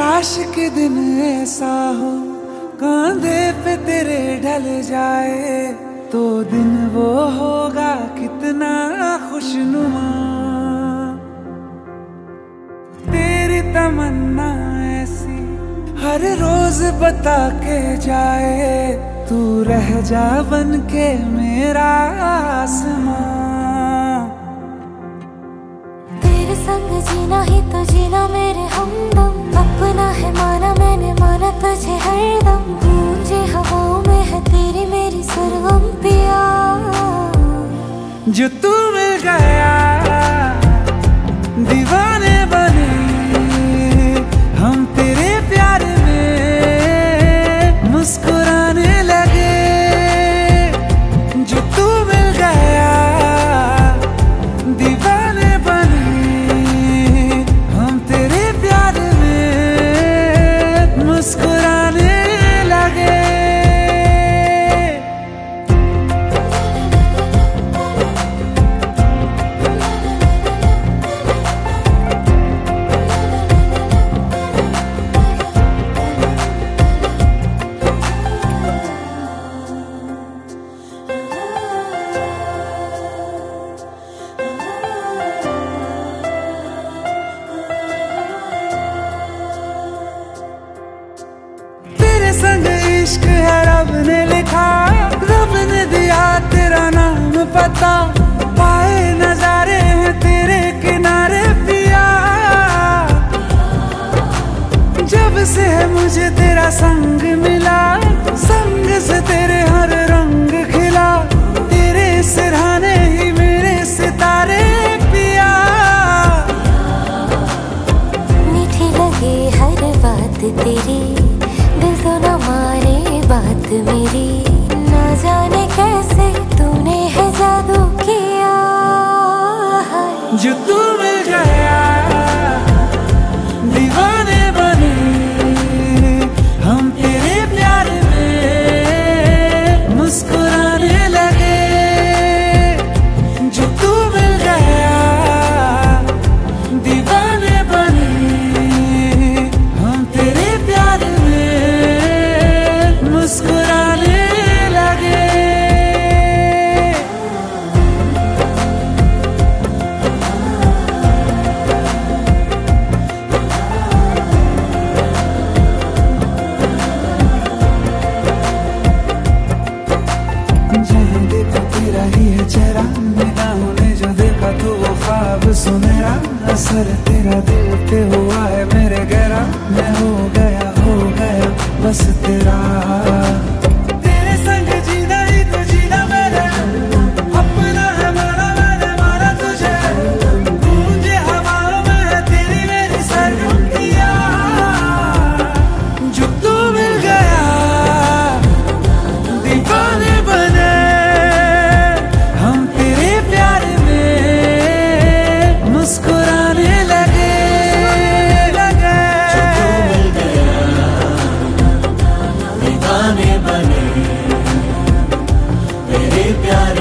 काश के दिन ऐसा हो, कांधे पे तेरे ढल जाए तो दिन वो होगा कितना खुशनुमा। तेरी तमन्ना ऐसी हर रोज बता के जाए, तू रह जा बन के मेरा आसमां। तेरे संग जीना ही तो जीना मेरे जो तू मिल गया दीवाने पता पाए नजारे हैं तेरे किनारे पिया। जब से है मुझे तेरा संग मिला, संग से तेरे हर रंग खिला, तेरे सिरहाने ही मेरे सितारे पिया। मीठी लगे हर बात तेरी, दिल तो न माने बात मेरी। जो तू मिल गया देखा तेरा ही है चेहरा निगाहों उन्हें जो देखा तो वो ख्वाब सुनहरा। असर तेरा दिल पे हुआ है मेरे गहरा। मैं हो गया हो गया, बस तेरा। जाने मेरे प्यारे